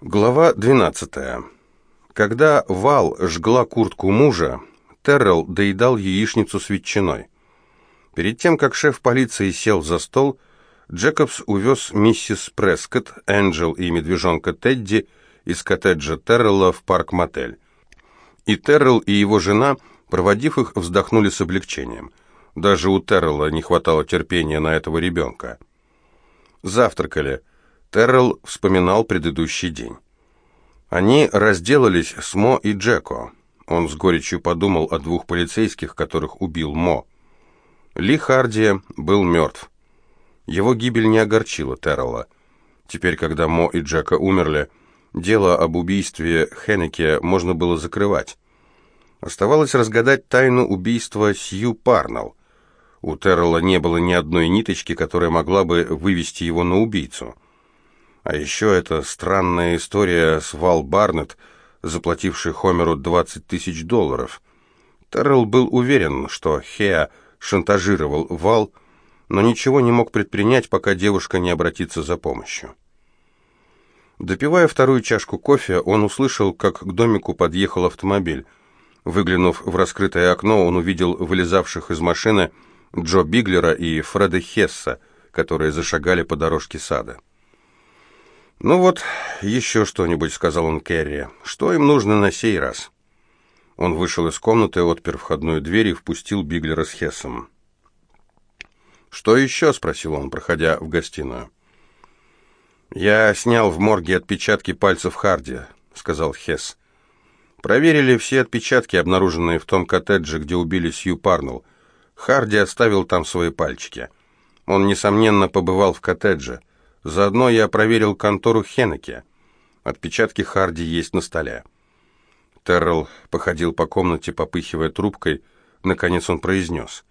Глава 12. Когда Вал жгла куртку мужа, Террell доедал яичницу с ветчиной. Перед тем, как шеф полиции сел за стол, Джекобс увез миссис Прескотт, Энджел и медвежонка Тедди из коттеджа Террелла в парк-мотель. И Террелл и его жена, проводив их, вздохнули с облегчением. Даже у Террелла не хватало терпения на этого ребенка. Завтракали. Террell вспоминал предыдущий день. Они разделались с Мо и Джеко. Он с горечью подумал о двух полицейских, которых убил Мо. Ли Харди был мертв. Его гибель не огорчила Террелла. Теперь, когда Мо и Джека умерли, дело об убийстве Хеннеке можно было закрывать. Оставалось разгадать тайну убийства Сью Парнелл. У Террелла не было ни одной ниточки, которая могла бы вывести его на убийцу. А еще эта странная история с Вал Барнетт, заплативший Хомеру 20 тысяч долларов. Террелл был уверен, что Хеа шантажировал Вал, но ничего не мог предпринять, пока девушка не обратится за помощью. Допивая вторую чашку кофе, он услышал, как к домику подъехал автомобиль. Выглянув в раскрытое окно, он увидел вылезавших из машины Джо Биглера и Фреда Хесса, которые зашагали по дорожке сада. «Ну вот, еще что-нибудь», — сказал он Керри. «Что им нужно на сей раз?» Он вышел из комнаты, отпер входную дверь и впустил Биглера с Хессом. «Что еще?» — спросил он, проходя в гостиную. «Я снял в морге отпечатки пальцев Харди», — сказал Хесс. «Проверили все отпечатки, обнаруженные в том коттедже, где убили Сью Парнелл. Харди оставил там свои пальчики. Он, несомненно, побывал в коттедже. Заодно я проверил контору Хеннеке. Отпечатки Харди есть на столе. Террell походил по комнате, попыхивая трубкой. Наконец он произнес.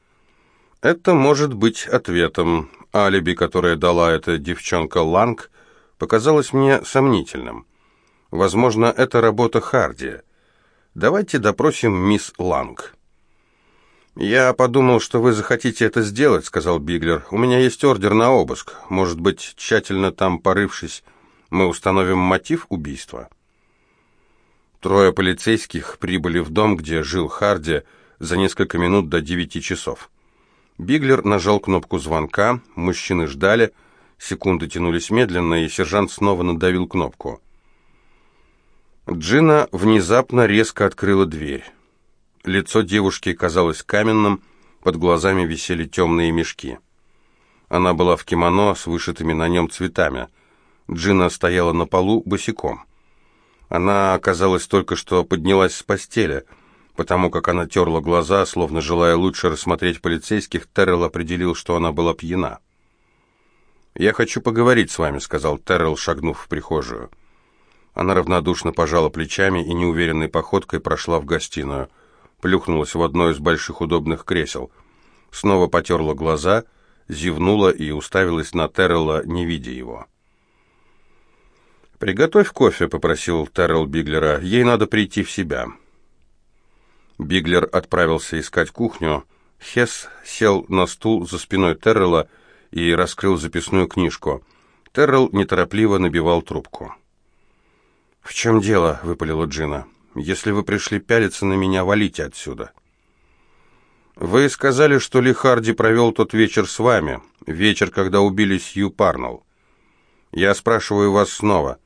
«Это может быть ответом. Алиби, которое дала эта девчонка Ланг, показалось мне сомнительным. Возможно, это работа Харди. Давайте допросим мисс Ланг». «Я подумал, что вы захотите это сделать», — сказал Биглер. «У меня есть ордер на обыск. Может быть, тщательно там порывшись, мы установим мотив убийства?» Трое полицейских прибыли в дом, где жил Харди, за несколько минут до девяти часов. Биглер нажал кнопку звонка, мужчины ждали, секунды тянулись медленно, и сержант снова надавил кнопку. Джина внезапно резко открыла дверь. Лицо девушки казалось каменным, под глазами висели темные мешки. Она была в кимоно с вышитыми на нем цветами. Джина стояла на полу босиком. Она, оказалось, только что поднялась с постели. Потому как она терла глаза, словно желая лучше рассмотреть полицейских, Террell определил, что она была пьяна. «Я хочу поговорить с вами», — сказал Террell, шагнув в прихожую. Она равнодушно пожала плечами и неуверенной походкой прошла в гостиную — плюхнулась в одно из больших удобных кресел. Снова потерла глаза, зевнула и уставилась на Террелла, не видя его. «Приготовь кофе», — попросил Террелл Биглера. «Ей надо прийти в себя». Биглер отправился искать кухню. Хесс сел на стул за спиной Террелла и раскрыл записную книжку. Террелл неторопливо набивал трубку. «В чем дело?» — выпалила Джина. Если вы пришли пялиться на меня, валите отсюда. Вы сказали, что Ли Харди провел тот вечер с вами, вечер, когда убили Сью Парнелл. Я спрашиваю вас снова.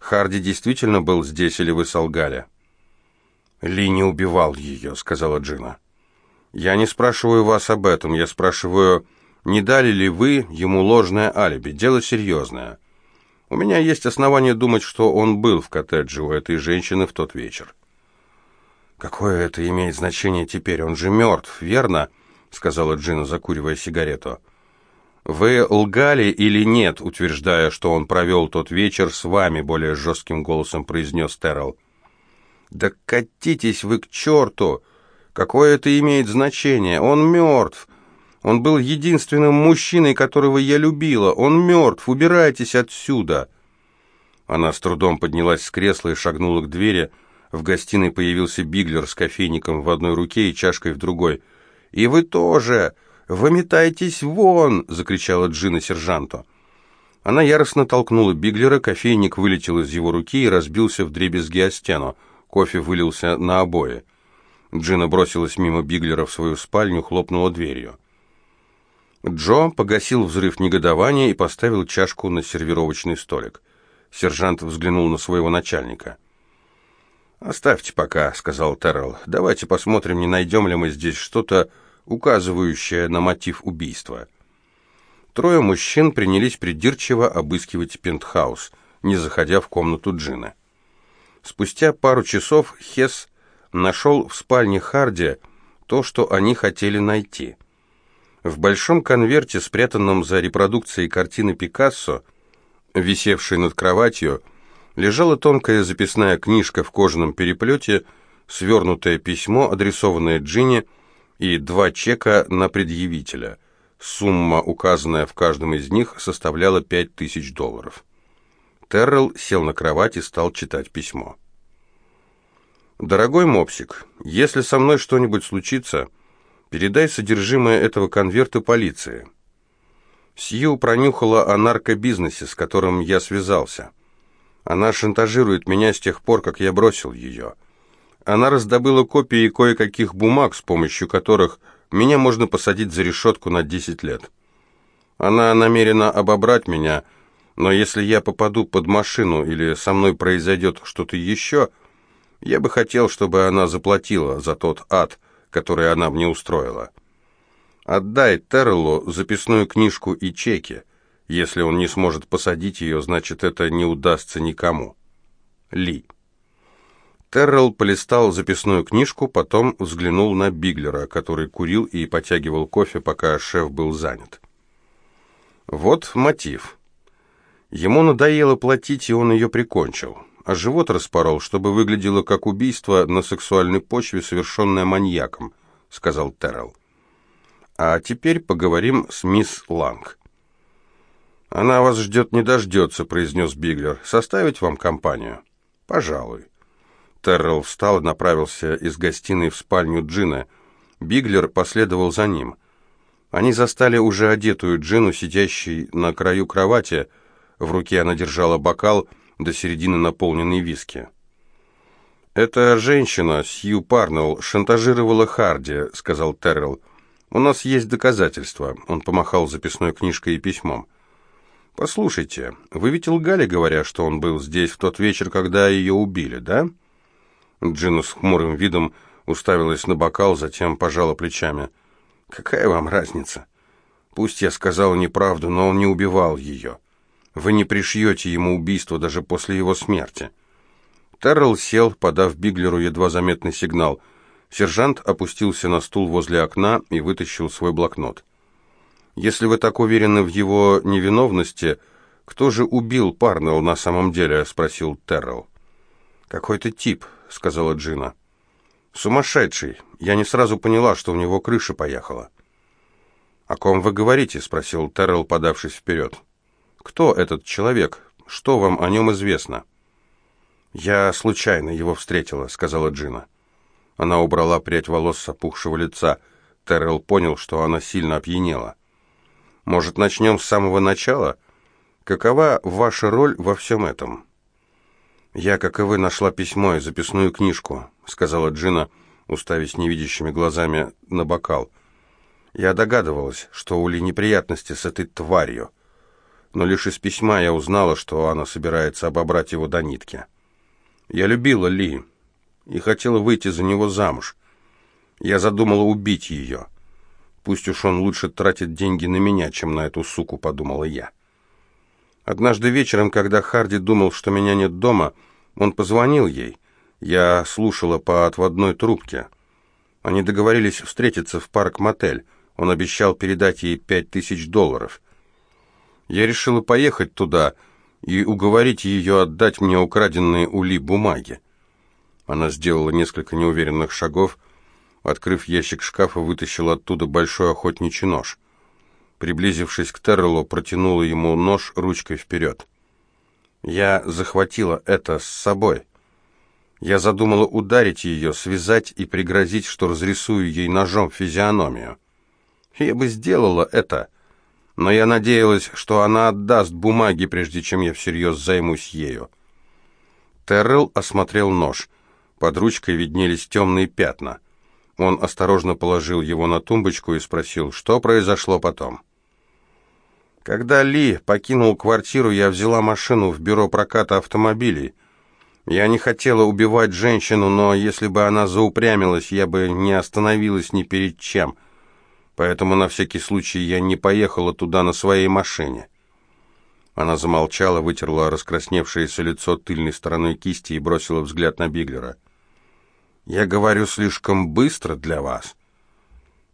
Харди действительно был здесь или вы солгали? Ли не убивал ее, сказала Джина. Я не спрашиваю вас об этом, я спрашиваю, не дали ли вы ему ложное алиби? Дело серьезное. У меня есть основания думать, что он был в коттедже у этой женщины в тот вечер. «Какое это имеет значение теперь? Он же мертв, верно?» — сказала Джина, закуривая сигарету. «Вы лгали или нет, утверждая, что он провел тот вечер с вами?» — более жестким голосом произнес Террell. «Да катитесь вы к черту! Какое это имеет значение? Он мертв! Он был единственным мужчиной, которого я любила. Он мертв. Убирайтесь отсюда!» Она с трудом поднялась с кресла и шагнула к двери. В гостиной появился Биглер с кофейником в одной руке и чашкой в другой. «И вы тоже! Выметайтесь вон!» — закричала Джина сержанту. Она яростно толкнула Биглера, кофейник вылетел из его руки и разбился в дребезги о стену. Кофе вылился на обои. Джина бросилась мимо Биглера в свою спальню, хлопнула дверью. Джо погасил взрыв негодования и поставил чашку на сервировочный столик. Сержант взглянул на своего начальника. «Оставьте пока», — сказал Террell. «Давайте посмотрим, не найдем ли мы здесь что-то, указывающее на мотив убийства». Трое мужчин принялись придирчиво обыскивать пентхаус, не заходя в комнату Джина. Спустя пару часов Хесс нашел в спальне Харди то, что они хотели найти. В большом конверте, спрятанном за репродукцией картины Пикассо, висевшей над кроватью, лежала тонкая записная книжка в кожаном переплете, свернутое письмо, адресованное Джинни, и два чека на предъявителя – Сумма, указанная в каждом из них, составляла пять тысяч долларов. Террell сел на кровать и стал читать письмо. «Дорогой мопсик, если со мной что-нибудь случится, передай содержимое этого конверта полиции. Сью пронюхала о наркобизнесе, с которым я связался. Она шантажирует меня с тех пор, как я бросил ее. Она раздобыла копии кое-каких бумаг, с помощью которых меня можно посадить за решетку на 10 лет. Она намерена обобрать меня, но если я попаду под машину или со мной произойдет что-то еще, я бы хотел, чтобы она заплатила за тот ад, который она мне устроила. Отдай Терреллу записную книжку и чеки. Если он не сможет посадить ее, значит, это не удастся никому. Ли. Террell полистал записную книжку, потом взглянул на Биглера, который курил и потягивал кофе, пока шеф был занят. Вот мотив. Ему надоело платить, и он ее прикончил. А живот распорол, чтобы выглядело как убийство на сексуальной почве, совершенное маньяком, сказал Террell. А теперь поговорим с мисс Ланг. «Она вас ждет не дождется», — произнес Биглер. «Составить вам компанию?» «Пожалуй». Террell встал и направился из гостиной в спальню Джина. Биглер последовал за ним. Они застали уже одетую Джину, сидящей на краю кровати. В руке она держала бокал, до середины наполненный виски. «Эта женщина, Сью Парнелл, шантажировала Харди», — сказал Террell. «У нас есть доказательства». Он помахал записной книжкой и письмом. «Послушайте, вы ведь лгали, говоря, что он был здесь в тот вечер, когда ее убили, да?» Джина с хмурым видом уставилась на бокал, затем пожала плечами. «Какая вам разница? Пусть я сказала неправду, но он не убивал ее. Вы не пришьете ему убийство даже после его смерти». Террell сел, подав Биглеру едва заметный сигнал. Сержант опустился на стул возле окна и вытащил свой блокнот. «Если вы так уверены в его невиновности, кто же убил Парнелл на самом деле?» — спросил Террell. «Какой-то тип», — сказала Джина. «Сумасшедший. Я не сразу поняла, что у него крыша поехала». «О ком вы говорите?» — спросил Террell, подавшись вперед. «Кто этот человек? Что вам о нем известно?» «Я случайно его встретила», — сказала Джина. Она убрала прядь волос с опухшего лица. Террell понял, что она сильно опьянела. «Может, начнем с самого начала? Какова ваша роль во всем этом?» «Я, как и вы, нашла письмо и записную книжку», — сказала Джина, уставясь невидящими глазами на бокал. «Я догадывалась, что у Ли неприятности с этой тварью, но лишь из письма я узнала, что она собирается обобрать его до нитки. Я любила Ли и хотела выйти за него замуж. Я задумала убить ее. Пусть уж он лучше тратит деньги на меня, чем на эту суку», — подумала я. Однажды вечером, когда Харди думал, что меня нет дома, он позвонил ей. Я слушала по отводной трубке. Они договорились встретиться в парк-мотель. Он обещал передать ей пять тысяч долларов. Я решила поехать туда и уговорить ее отдать мне украденные у Ли бумаги. Она сделала несколько неуверенных шагов, открыв ящик шкафа, вытащила оттуда большой охотничий нож. Приблизившись к Террелу, протянула ему нож ручкой вперед. «Я захватила это с собой. Я задумала ударить ее, связать и пригрозить, что разрисую ей ножом физиономию. Я бы сделала это, но я надеялась, что она отдаст бумаги, прежде чем я всерьез займусь ею. Террell осмотрел нож. Под ручкой виднелись темные пятна. Он осторожно положил его на тумбочку и спросил, что произошло потом. Когда Ли покинул квартиру, я взяла машину в бюро проката автомобилей. Я не хотела убивать женщину, но если бы она заупрямилась, я бы не остановилась ни перед чем. Поэтому на всякий случай я не поехала туда на своей машине. Она замолчала, вытерла раскрасневшееся лицо тыльной стороной кисти и бросила взгляд на Биглера. «Я говорю слишком быстро для вас».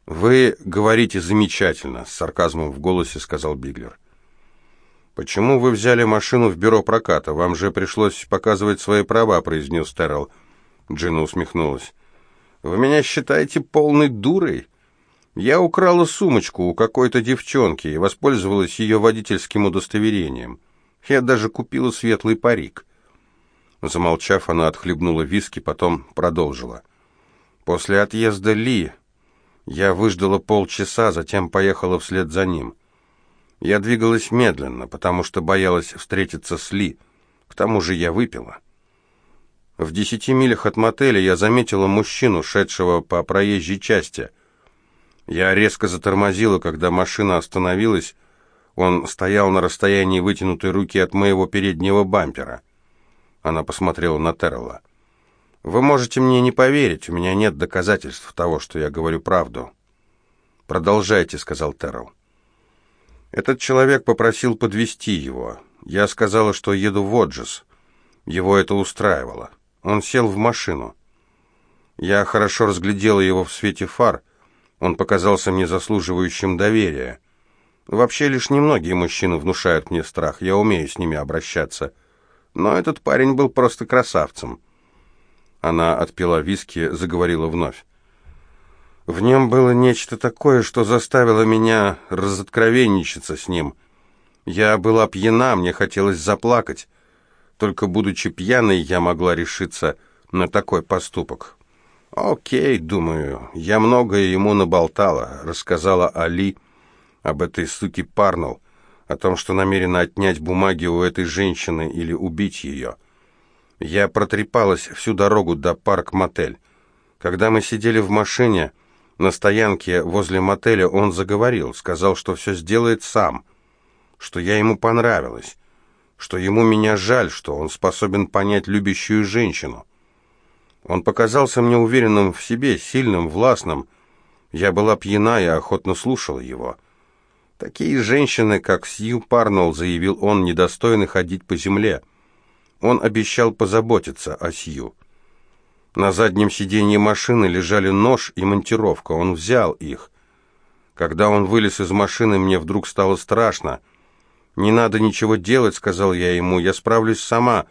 «Вы говорите замечательно», — с сарказмом в голосе сказал Биглер. «Почему вы взяли машину в бюро проката? Вам же пришлось показывать свои права», — произнес Террell. Джина усмехнулась. «Вы меня считаете полной дурой? Я украла сумочку у какой-то девчонки и воспользовалась ее водительским удостоверением. Я даже купила светлый парик». Замолчав, она отхлебнула виски, потом продолжила. «После отъезда Ли я выждала полчаса, затем поехала вслед за ним. Я двигалась медленно, потому что боялась встретиться с Ли. К тому же я выпила. В десяти милях от мотеля я заметила мужчину, шедшего по проезжей части. Я резко затормозила, когда машина остановилась. Он стоял на расстоянии вытянутой руки от моего переднего бампера. Она посмотрела на Террелла. Вы можете мне не поверить, у меня нет доказательств того, что я говорю правду. Продолжайте, сказал Террell. Этот человек попросил подвести его. Я сказала, что еду в Оджес. Его это устраивало. Он сел в машину. Я хорошо разглядела его в свете фар. Он показался мне заслуживающим доверия. Вообще, лишь немногие мужчины внушают мне страх. Я умею с ними обращаться. Но этот парень был просто красавцем. Она отпила виски, заговорила вновь. В нем было нечто такое, что заставило меня разоткровенничаться с ним. Я была пьяна, мне хотелось заплакать. Только будучи пьяной, я могла решиться на такой поступок. «Окей, думаю, я многое ему наболтала», — рассказала Али об этой суке Парнелл, о том, что намерена отнять бумаги у этой женщины или убить ее. Я протрепалась всю дорогу до парк-мотель. Когда мы сидели в машине на стоянке возле мотеля, он заговорил, сказал, что все сделает сам, что я ему понравилась, что ему меня жаль, что он способен понять любящую женщину. Он показался мне уверенным в себе, сильным, властным. Я была пьяна и охотно слушала его. Такие женщины, как Сью Парнелл, заявил он, недостойны ходить по земле. Он обещал позаботиться о Сью. На заднем сиденье машины лежали нож и монтировка. Он взял их. Когда он вылез из машины, мне вдруг стало страшно. «Не надо ничего делать», — сказал я ему, — «я справлюсь сама».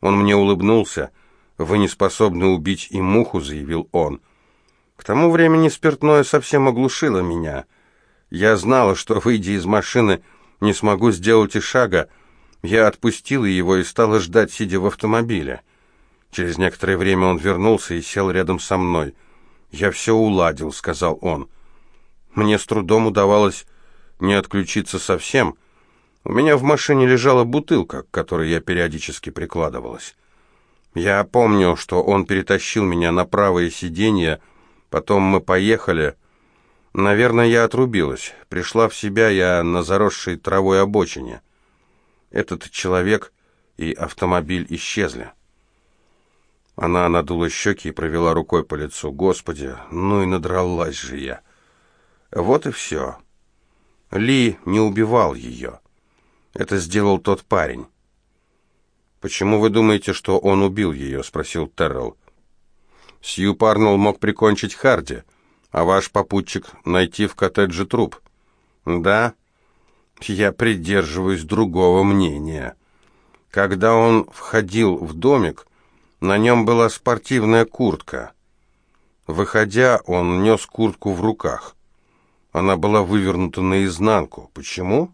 Он мне улыбнулся. «Вы не способны убить и муху», — заявил он. К тому времени спиртное совсем оглушило меня. Я знала, что, выйдя из машины, не смогу сделать и шага, — я отпустила его и стала ждать, сидя в автомобиле. Через некоторое время он вернулся и сел рядом со мной. «Я все уладил», — сказал он. Мне с трудом удавалось не отключиться совсем. У меня в машине лежала бутылка, к которой я периодически прикладывалась. Я помню, что он перетащил меня на правое сиденье, потом мы поехали. Наверное, я отрубилась. Пришла в себя я на заросшей травой обочине. Этот человек и автомобиль исчезли. Она надула щеки и провела рукой по лицу. Господи, ну и надралась же я. Вот и все. Ли не убивал ее. Это сделал тот парень. «Почему вы думаете, что он убил ее?» — спросил Террell. «Сью Парнелл мог прикончить Харди, а ваш попутчик найти в коттедже труп». «Да, я придерживаюсь другого мнения. Когда он входил в домик, на нем была спортивная куртка. Выходя, он нес куртку в руках. Она была вывернута наизнанку. Почему?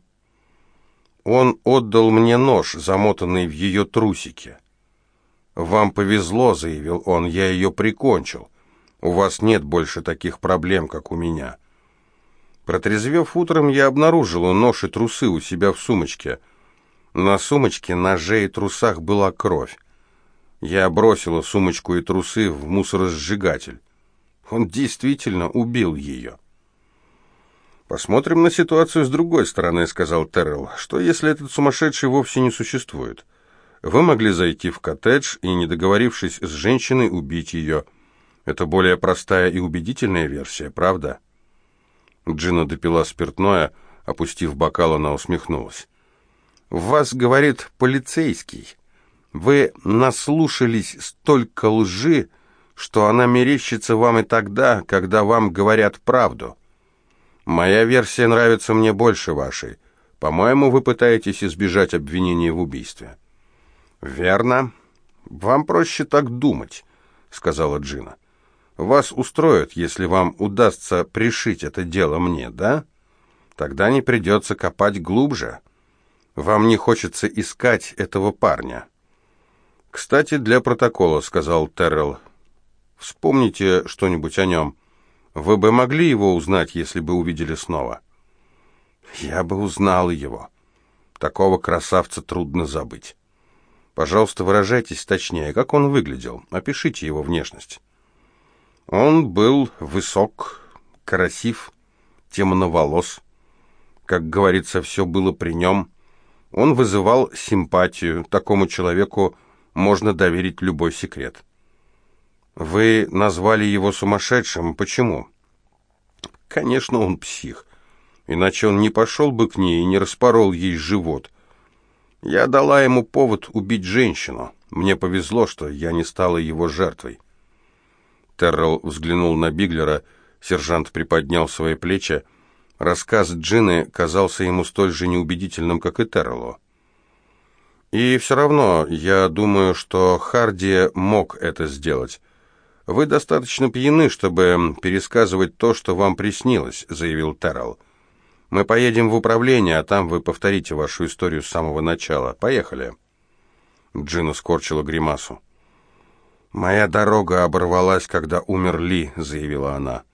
Он отдал мне нож, замотанный в ее трусики. «Вам повезло», — заявил он, — «я ее прикончил. У вас нет больше таких проблем, как у меня». Протрезвев утром, я обнаружила нож и трусы у себя в сумочке. На сумочке, ноже и трусах была кровь. Я бросила сумочку и трусы в мусоросжигатель. Он действительно убил ее. «Посмотрим на ситуацию с другой стороны», — сказал Террell. «Что, если этот сумасшедший вовсе не существует? Вы могли зайти в коттедж и, не договорившись с женщиной, убить ее. Это более простая и убедительная версия, правда?» Джина допила спиртное, опустив бокал, она усмехнулась. «В вас, — говорит полицейский, — вы наслушались столько лжи, что она мерещится вам и тогда, когда вам говорят правду». Моя версия нравится мне больше вашей. По-моему, вы пытаетесь избежать обвинения в убийстве. Верно. Вам проще так думать, сказала Джина. Вас устроит, если вам удастся пришить это дело мне, да? Тогда не придется копать глубже. Вам не хочется искать этого парня. Кстати, для протокола, сказал Террell. Вспомните что-нибудь о нем. Вы бы могли его узнать, если бы увидели снова? Я бы узнал его. Такого красавца трудно забыть. Пожалуйста, выражайтесь точнее, как он выглядел. Опишите его внешность. Он был высок, красив, темноволос. Как говорится, все было при нем. Он вызывал симпатию. Такому человеку можно доверить любой секрет. Вы назвали его сумасшедшим. Почему? Конечно, он псих. Иначе он не пошел бы к ней и не распорол ей живот. Я дала ему повод убить женщину. Мне повезло, что я не стала его жертвой. Террell взглянул на Биглера, сержант приподнял свои плечи. Рассказ Джины казался ему столь же неубедительным, как и Терреллу. И все равно, я думаю, что Харди мог это сделать. «Вы достаточно пьяны, чтобы пересказывать то, что вам приснилось», — заявил Террell. «Мы поедем в управление, а там вы повторите вашу историю с самого начала. Поехали». Джина скорчила гримасу. «Моя дорога оборвалась, когда умер Ли», — заявила она.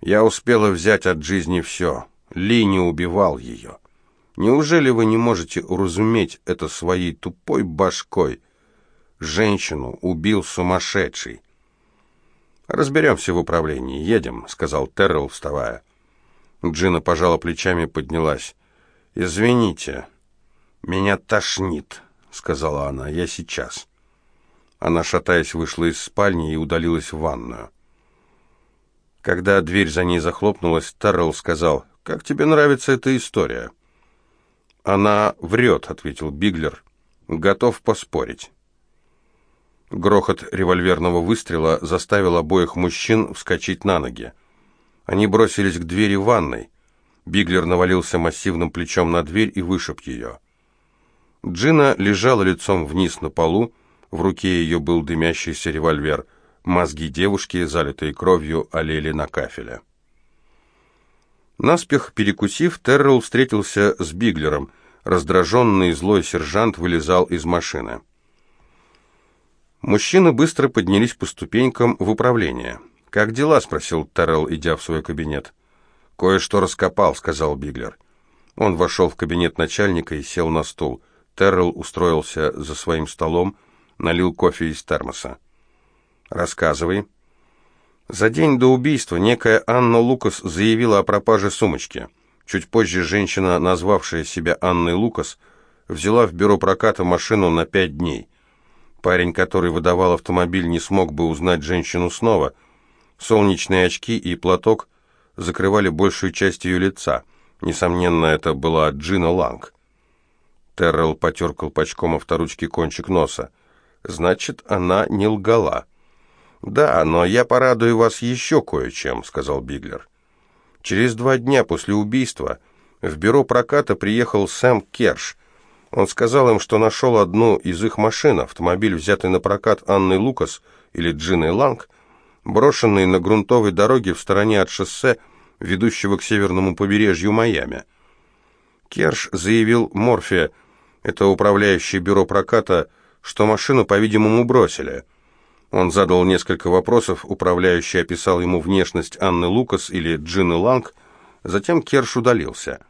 «Я успела взять от жизни все. Ли не убивал ее. Неужели вы не можете уразуметь это своей тупой башкой? Женщину убил сумасшедший. «Разберемся в управлении. Едем», — сказал Террell, вставая. Джина пожала плечами поднялась. «Извините, меня тошнит», — сказала она. «Я сейчас». Она, шатаясь, вышла из спальни и удалилась в ванную. Когда дверь за ней захлопнулась, Террell сказал, «Как тебе нравится эта история?» «Она врет», — ответил Биглер. «Готов поспорить». Грохот револьверного выстрела заставил обоих мужчин вскочить на ноги. Они бросились к двери ванной. Биглер навалился массивным плечом на дверь и вышиб ее. Джина лежала лицом вниз на полу, в руке ее был дымящийся револьвер. Мозги девушки, залитые кровью, олели на кафеле. Наспех перекусив, Террелл встретился с Биглером. Раздраженный злой сержант вылезал из машины. Мужчины быстро поднялись по ступенькам в управление. «Как дела?» — спросил Террell, идя в свой кабинет. «Кое-что раскопал», — сказал Биглер. Он вошел в кабинет начальника и сел на стул. Террell устроился за своим столом, налил кофе из термоса. «Рассказывай». За день до убийства некая Анна Лукас заявила о пропаже сумочки. Чуть позже женщина, назвавшая себя Анной Лукас, взяла в бюро проката машину на пять дней. Парень, который выдавал автомобиль, не смог бы узнать женщину снова. Солнечные очки и платок закрывали большую часть ее лица. Несомненно, это была Джина Ланг. Террell потер колпачком авторучки кончик носа. «Значит, она не лгала». «Да, но я порадую вас еще кое-чем», — сказал Биглер. Через два дня после убийства в бюро проката приехал Сэм Керш — он сказал им, что нашел одну из их машин, автомобиль, взятый на прокат Анной Лукас или Джиной Ланг, брошенный на грунтовой дороге в стороне от шоссе, ведущего к северному побережью Майами. Керш заявил Морфе, это управляющее бюро проката, что машину, по-видимому, бросили. Он задал несколько вопросов, управляющий описал ему внешность Анны Лукас или Джины Ланг, Затем Керш удалился.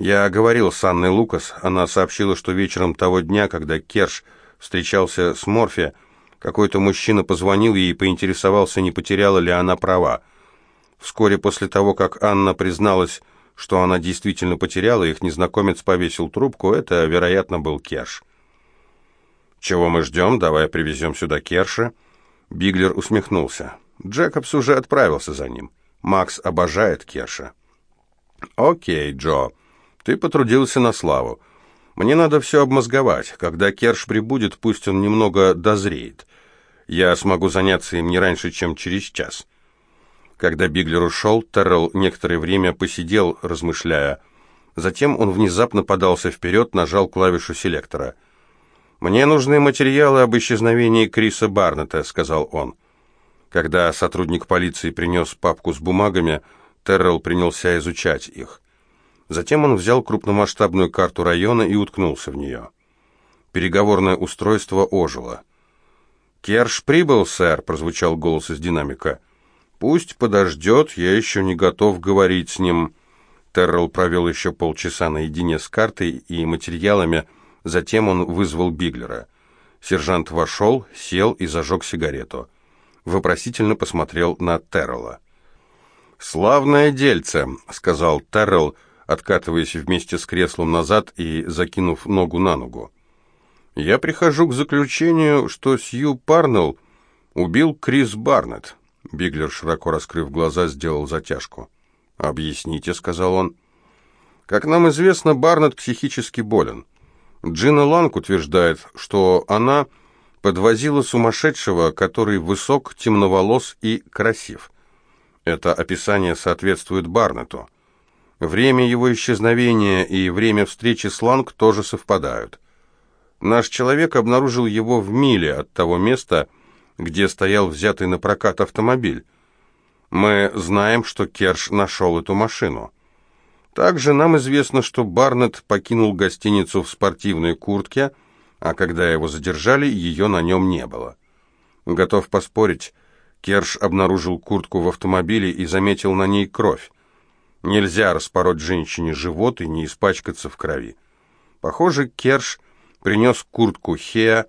Я говорил с Анной Лукас, она сообщила, что вечером того дня, когда Керш встречался с Морфи, какой-то мужчина позвонил ей и поинтересовался, не потеряла ли она права. Вскоре после того, как Анна призналась, что она действительно потеряла их, незнакомец повесил трубку, это, вероятно, был Керш. «Чего мы ждем? Давай привезем сюда Керша». Биглер усмехнулся. Джекобс уже отправился за ним. Макс обожает Керша. «Окей, Джо, ты потрудился на славу. Мне надо все обмозговать. Когда Керш прибудет, пусть он немного дозреет. Я смогу заняться им не раньше, чем через час». Когда Биглер ушел, Террell некоторое время посидел, размышляя. Затем он внезапно подался вперед, нажал клавишу селектора — «Мне нужны материалы об исчезновении Криса Барнета», — сказал он. Когда сотрудник полиции принес папку с бумагами, Террелл принялся изучать их. Затем он взял крупномасштабную карту района и уткнулся в нее. Переговорное устройство ожило. «Керш прибыл, сэр», — прозвучал голос из динамика. «Пусть подождет, я еще не готов говорить с ним». Террелл провел еще полчаса наедине с картой и материалами, — Затем он вызвал Биглера. Сержант вошел, сел и зажег сигарету. Вопросительно посмотрел на Террелла. «Славное дельце», — сказал Террелл, откатываясь вместе с креслом назад и закинув ногу на ногу. «Я прихожу к заключению, что Сью Парнелл убил Крис Барнетт». Биглер, широко раскрыв глаза, сделал затяжку. «Объясните», — сказал он. «Как нам известно, Барнетт психически болен. Джина Ланг утверждает, что она подвозила сумасшедшего, который высок, темноволос и красив. Это описание соответствует Барнету. Время его исчезновения и время встречи с Ланг тоже совпадают. Наш человек обнаружил его в миле от того места, где стоял взятый на прокат автомобиль. Мы знаем, что Керш нашел эту машину. Также нам известно, что Барнетт покинул гостиницу в спортивной куртке, а когда его задержали, ее на нем не было. Готов поспорить, Керш обнаружил куртку в автомобиле и заметил на ней кровь. Нельзя распороть женщине живот и не испачкаться в крови. Похоже, Керш принес куртку Хеа,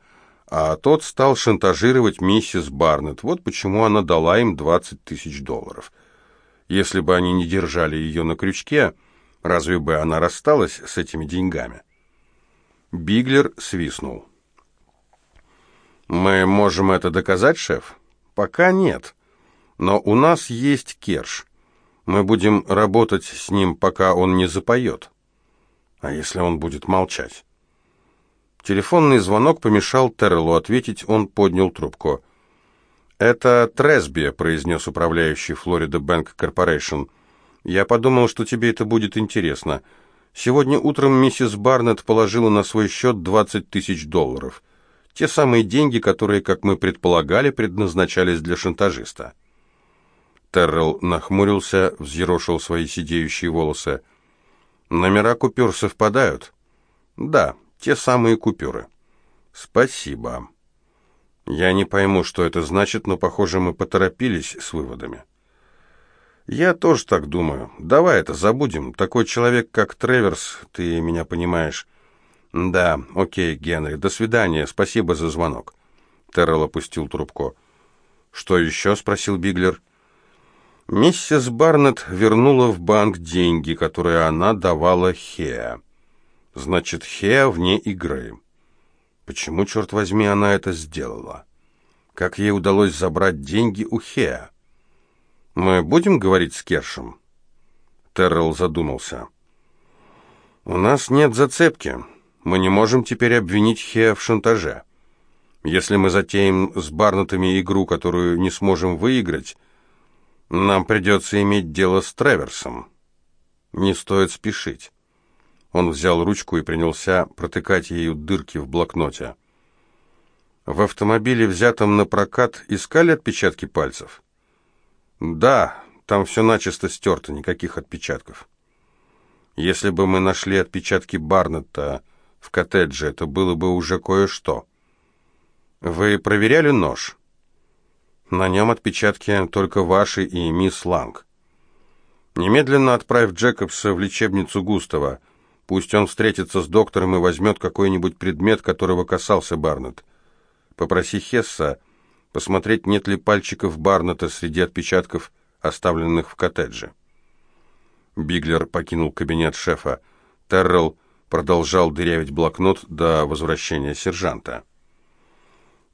а тот стал шантажировать миссис Барнетт. Вот почему она дала им 20 тысяч долларов. Если бы они не держали ее на крючке, Разве бы она рассталась с этими деньгами? Биглер свистнул. «Мы можем это доказать, шеф?» «Пока нет. Но у нас есть Керш. Мы будем работать с ним, пока он не запоет. А если он будет молчать?» Телефонный звонок помешал Террелу ответить, он поднял трубку. «Это Тресби», — произнес управляющий Флорида Бэнк Корпорейшн. Я подумал, что тебе это будет интересно. Сегодня утром миссис Барнетт положила на свой счет 20 тысяч долларов. Те самые деньги, которые, как мы предполагали, предназначались для шантажиста. Террell нахмурился, взъерошил свои сидеющие волосы. «Номера купюр совпадают?» «Да, те самые купюры». «Спасибо». «Я не пойму, что это значит, но, похоже, мы поторопились с выводами». «Я тоже так думаю. Давай это забудем. Такой человек, как Треверс, ты меня понимаешь». «Да, окей, Генри. До свидания. Спасибо за звонок». Террell опустил трубку. «Что еще?» — спросил Биглер. Миссис Барнетт вернула в банк деньги, которые она давала Хеа. Значит, Хеа вне игры. Почему, черт возьми, она это сделала? Как ей удалось забрать деньги у Хеа? «Мы будем говорить с Кершем?» Террell задумался. «У нас нет зацепки. Мы не можем теперь обвинить Хеа в шантаже. Если мы затеем с Барнетами игру, которую не сможем выиграть, нам придется иметь дело с Треверсом. Не стоит спешить». Он взял ручку и принялся протыкать ею дырки в блокноте. В автомобиле, взятом на прокат, искали отпечатки пальцев? Да, там все начисто стерто, никаких отпечатков. Если бы мы нашли отпечатки Барнетта в коттедже, это было бы уже кое-что. Вы проверяли нож? На нем отпечатки только ваши и мисс Ланг. Немедленно отправь Джекобса в лечебницу Густава. Пусть он встретится с доктором и возьмет какой-нибудь предмет, которого касался Барнетт. Попроси Хесса посмотреть, нет ли пальчиков Барнета среди отпечатков, оставленных в коттедже. Биглер покинул кабинет шефа. Террелл продолжал дырявить блокнот до возвращения сержанта.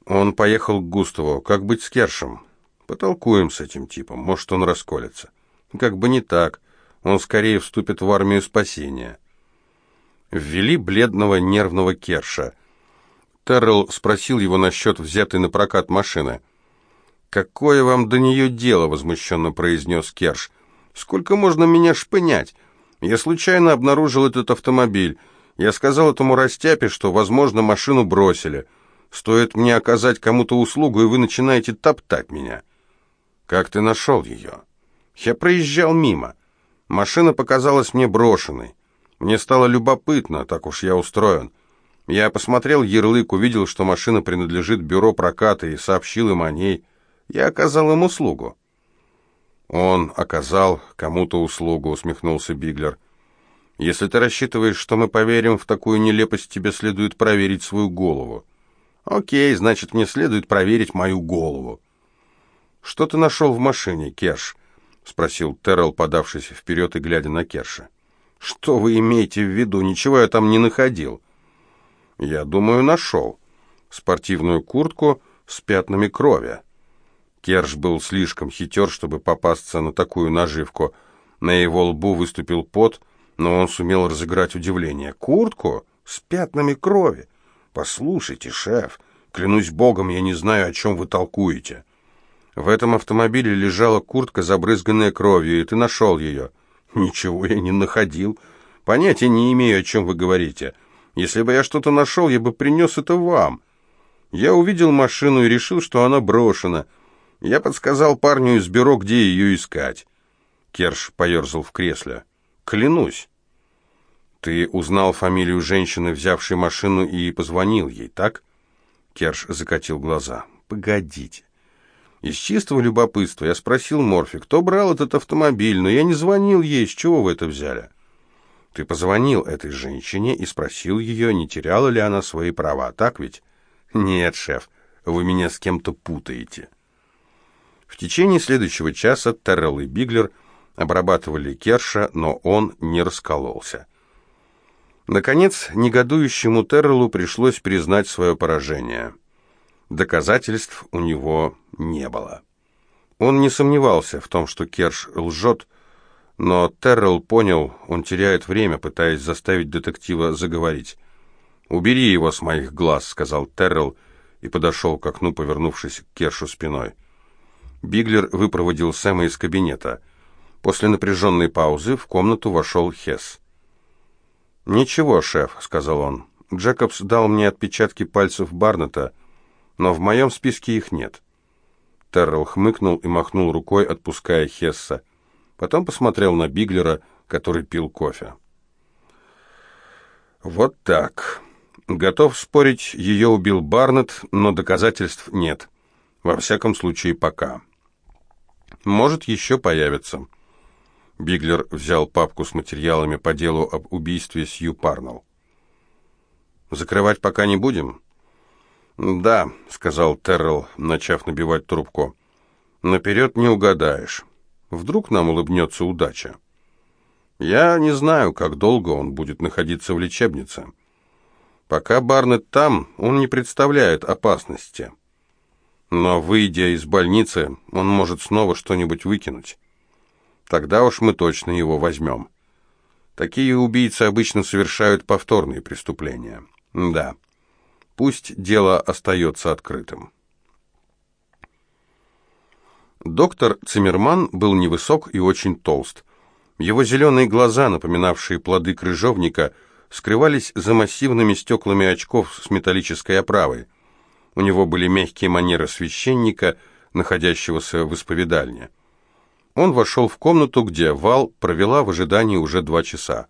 Он поехал к Густаву. Как быть с Кершем? Потолкуем с этим типом, может, он расколется. Как бы не так, он скорее вступит в армию спасения. Ввели бледного нервного Керша. Террell спросил его насчет взятой на прокат машины. «Какое вам до нее дело?» — возмущенно произнес Керш. «Сколько можно меня шпынять? Я случайно обнаружил этот автомобиль. Я сказал этому растяпе, что, возможно, машину бросили. Стоит мне оказать кому-то услугу, и вы начинаете топтать меня». «Как ты нашел ее?» Я проезжал мимо. Машина показалась мне брошенной. Мне стало любопытно, так уж я устроен. Я посмотрел ярлык, увидел, что машина принадлежит бюро проката и сообщил им о ней. Я оказал им услугу. Он оказал кому-то услугу, усмехнулся Биглер. Если ты рассчитываешь, что мы поверим в такую нелепость, тебе следует проверить свою голову. Окей, значит, мне следует проверить мою голову. Что ты нашел в машине, Керш? — спросил Террell, подавшись вперед и глядя на Керша. «Что вы имеете в виду? Ничего я там не находил». «Я думаю, нашел. Спортивную куртку с пятнами крови». Керш был слишком хитер, чтобы попасться на такую наживку. На его лбу выступил пот, но он сумел разыграть удивление. «Куртку? С пятнами крови? Послушайте, шеф, клянусь богом, я не знаю, о чем вы толкуете». В этом автомобиле лежала куртка, забрызганная кровью, и ты нашел ее. Ничего я не находил. Понятия не имею, о чем вы говорите. Если бы я что-то нашел, я бы принес это вам. Я увидел машину и решил, что она брошена. Я подсказал парню из бюро, где ее искать. Керш поерзал в кресле. Клянусь. Ты узнал фамилию женщины, взявшей машину, и позвонил ей, так? Керш закатил глаза. Погодите. Из чистого любопытства я спросил Морфи, кто брал этот автомобиль, но я не звонил ей, с чего вы это взяли? Ты позвонил этой женщине и спросил ее, не теряла ли она свои права, так ведь? Нет, шеф, вы меня с кем-то путаете. В течение следующего часа Террелл и Биглер обрабатывали Керша, но он не раскололся. Наконец, негодующему Терреллу пришлось признать свое поражение – Доказательств у него не было. Он не сомневался в том, что Керш лжет, но Террелл понял, он теряет время, пытаясь заставить детектива заговорить. «Убери его с моих глаз», — сказал Террелл и подошел к окну, повернувшись к Кершу спиной. Биглер выпроводил Сэма из кабинета. После напряженной паузы в комнату вошел Хесс. «Ничего, шеф», — сказал он. «Джекобс дал мне отпечатки пальцев Барнета но в моем списке их нет». Террell хмыкнул и махнул рукой, отпуская Хесса. Потом посмотрел на Биглера, который пил кофе. «Вот так. Готов спорить, ее убил Барнетт, но доказательств нет. Во всяком случае, пока. Может, еще появится». Биглер взял папку с материалами по делу об убийстве Сью Парнелл. «Закрывать пока не будем?» «Да», — сказал Террell, начав набивать трубку. «Наперед не угадаешь. Вдруг нам улыбнется удача. Я не знаю, как долго он будет находиться в лечебнице. Пока Барнетт там, он не представляет опасности. Но, выйдя из больницы, он может снова что-нибудь выкинуть. Тогда уж мы точно его возьмем. Такие убийцы обычно совершают повторные преступления. Да». Пусть дело остается открытым. Доктор Циммерман был невысок и очень толст. Его зеленые глаза, напоминавшие плоды крыжовника, скрывались за массивными стеклами очков с металлической оправой. У него были мягкие манеры священника, находящегося в исповедальне. Он вошел в комнату, где Вал провела в ожидании уже два часа.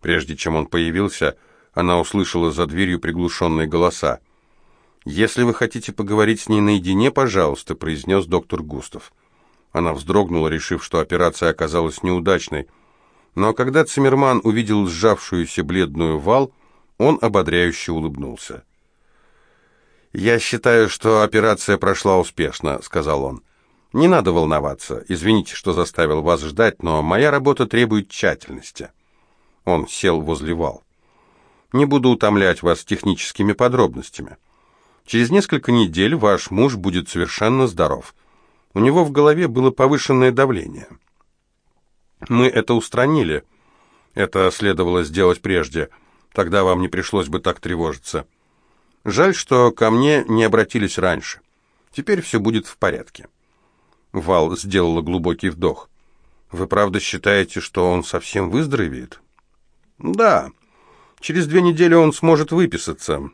Прежде чем он появился, она услышала за дверью приглушенные голоса. «Если вы хотите поговорить с ней наедине, пожалуйста», — произнес доктор Густав. Она вздрогнула, решив, что операция оказалась неудачной. Но когда Циммерман увидел сжавшуюся бледную вал, он ободряюще улыбнулся. «Я считаю, что операция прошла успешно», — сказал он. «Не надо волноваться. Извините, что заставил вас ждать, но моя работа требует тщательности». Он сел возле вал. «Не буду утомлять вас техническими подробностями. Через несколько недель ваш муж будет совершенно здоров. У него в голове было повышенное давление. Мы это устранили. Это следовало сделать прежде. Тогда вам не пришлось бы так тревожиться». Жаль, что ко мне не обратились раньше. Теперь все будет в порядке. Вал сделала глубокий вдох. Вы правда считаете, что он совсем выздоровеет? Да. Через две недели он сможет выписаться.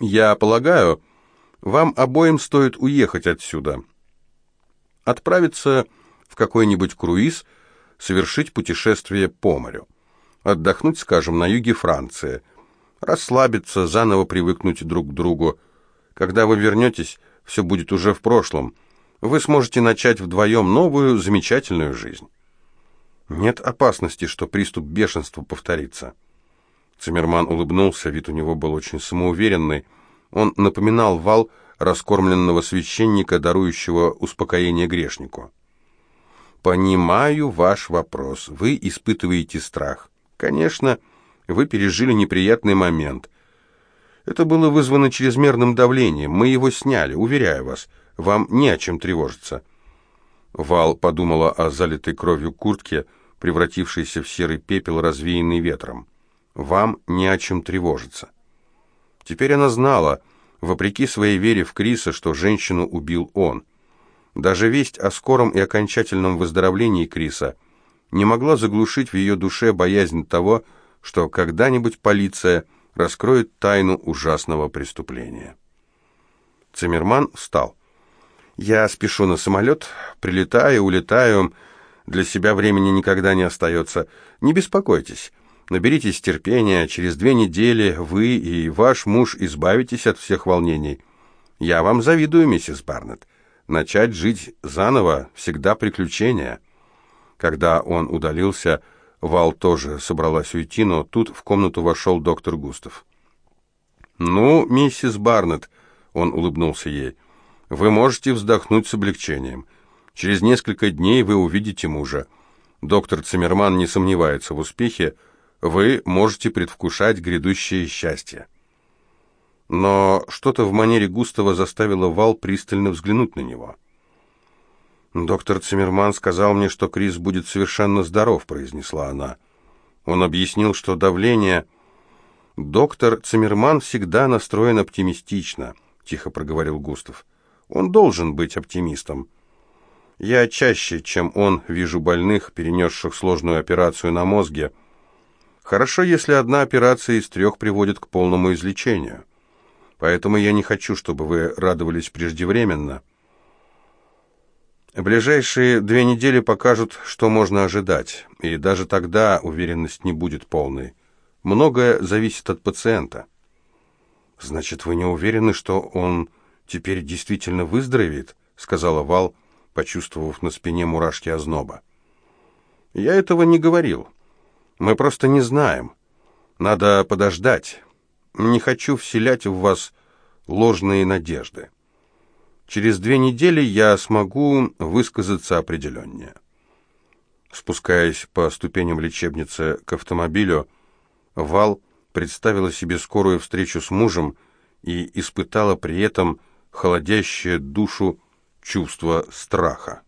Я полагаю, вам обоим стоит уехать отсюда. Отправиться в какой-нибудь круиз, совершить путешествие по морю. Отдохнуть, скажем, на юге Франции – расслабиться, заново привыкнуть друг к другу. Когда вы вернетесь, все будет уже в прошлом. Вы сможете начать вдвоем новую, замечательную жизнь. Нет опасности, что приступ бешенства повторится. Циммерман улыбнулся, вид у него был очень самоуверенный. Он напоминал вал раскормленного священника, дарующего успокоение грешнику. «Понимаю ваш вопрос. Вы испытываете страх. Конечно, — вы пережили неприятный момент. Это было вызвано чрезмерным давлением. Мы его сняли, уверяю вас. Вам не о чем тревожиться». Вал подумала о залитой кровью куртке, превратившейся в серый пепел, развеянный ветром. «Вам не о чем тревожиться». Теперь она знала, вопреки своей вере в Криса, что женщину убил он. Даже весть о скором и окончательном выздоровлении Криса не могла заглушить в ее душе боязнь того, что когда-нибудь полиция раскроет тайну ужасного преступления. Циммерман встал. «Я спешу на самолет, прилетаю, улетаю. Для себя времени никогда не остается. Не беспокойтесь, наберитесь терпения. Через две недели вы и ваш муж избавитесь от всех волнений. Я вам завидую, миссис Барнетт. Начать жить заново всегда приключение». Когда он удалился, Вал тоже собралась уйти, но тут в комнату вошел доктор Густав. «Ну, миссис Барнетт», — он улыбнулся ей, — «вы можете вздохнуть с облегчением. Через несколько дней вы увидите мужа. Доктор Циммерман не сомневается в успехе. Вы можете предвкушать грядущее счастье». Но что-то в манере Густава заставило Вал пристально взглянуть на него. «Доктор Циммерман сказал мне, что Крис будет совершенно здоров», — произнесла она. Он объяснил, что давление... «Доктор Циммерман всегда настроен оптимистично», — тихо проговорил Густав. «Он должен быть оптимистом. Я чаще, чем он, вижу больных, перенесших сложную операцию на мозге. Хорошо, если одна операция из трех приводит к полному излечению. Поэтому я не хочу, чтобы вы радовались преждевременно». Ближайшие две недели покажут, что можно ожидать, и даже тогда уверенность не будет полной. Многое зависит от пациента. «Значит, вы не уверены, что он теперь действительно выздоровеет?» — сказала Вал, почувствовав на спине мурашки озноба. «Я этого не говорил. Мы просто не знаем. Надо подождать. Не хочу вселять в вас ложные надежды». Через две недели я смогу высказаться определеннее. Спускаясь по ступеням лечебницы к автомобилю, Вал представила себе скорую встречу с мужем и испытала при этом холодящее душу чувство страха.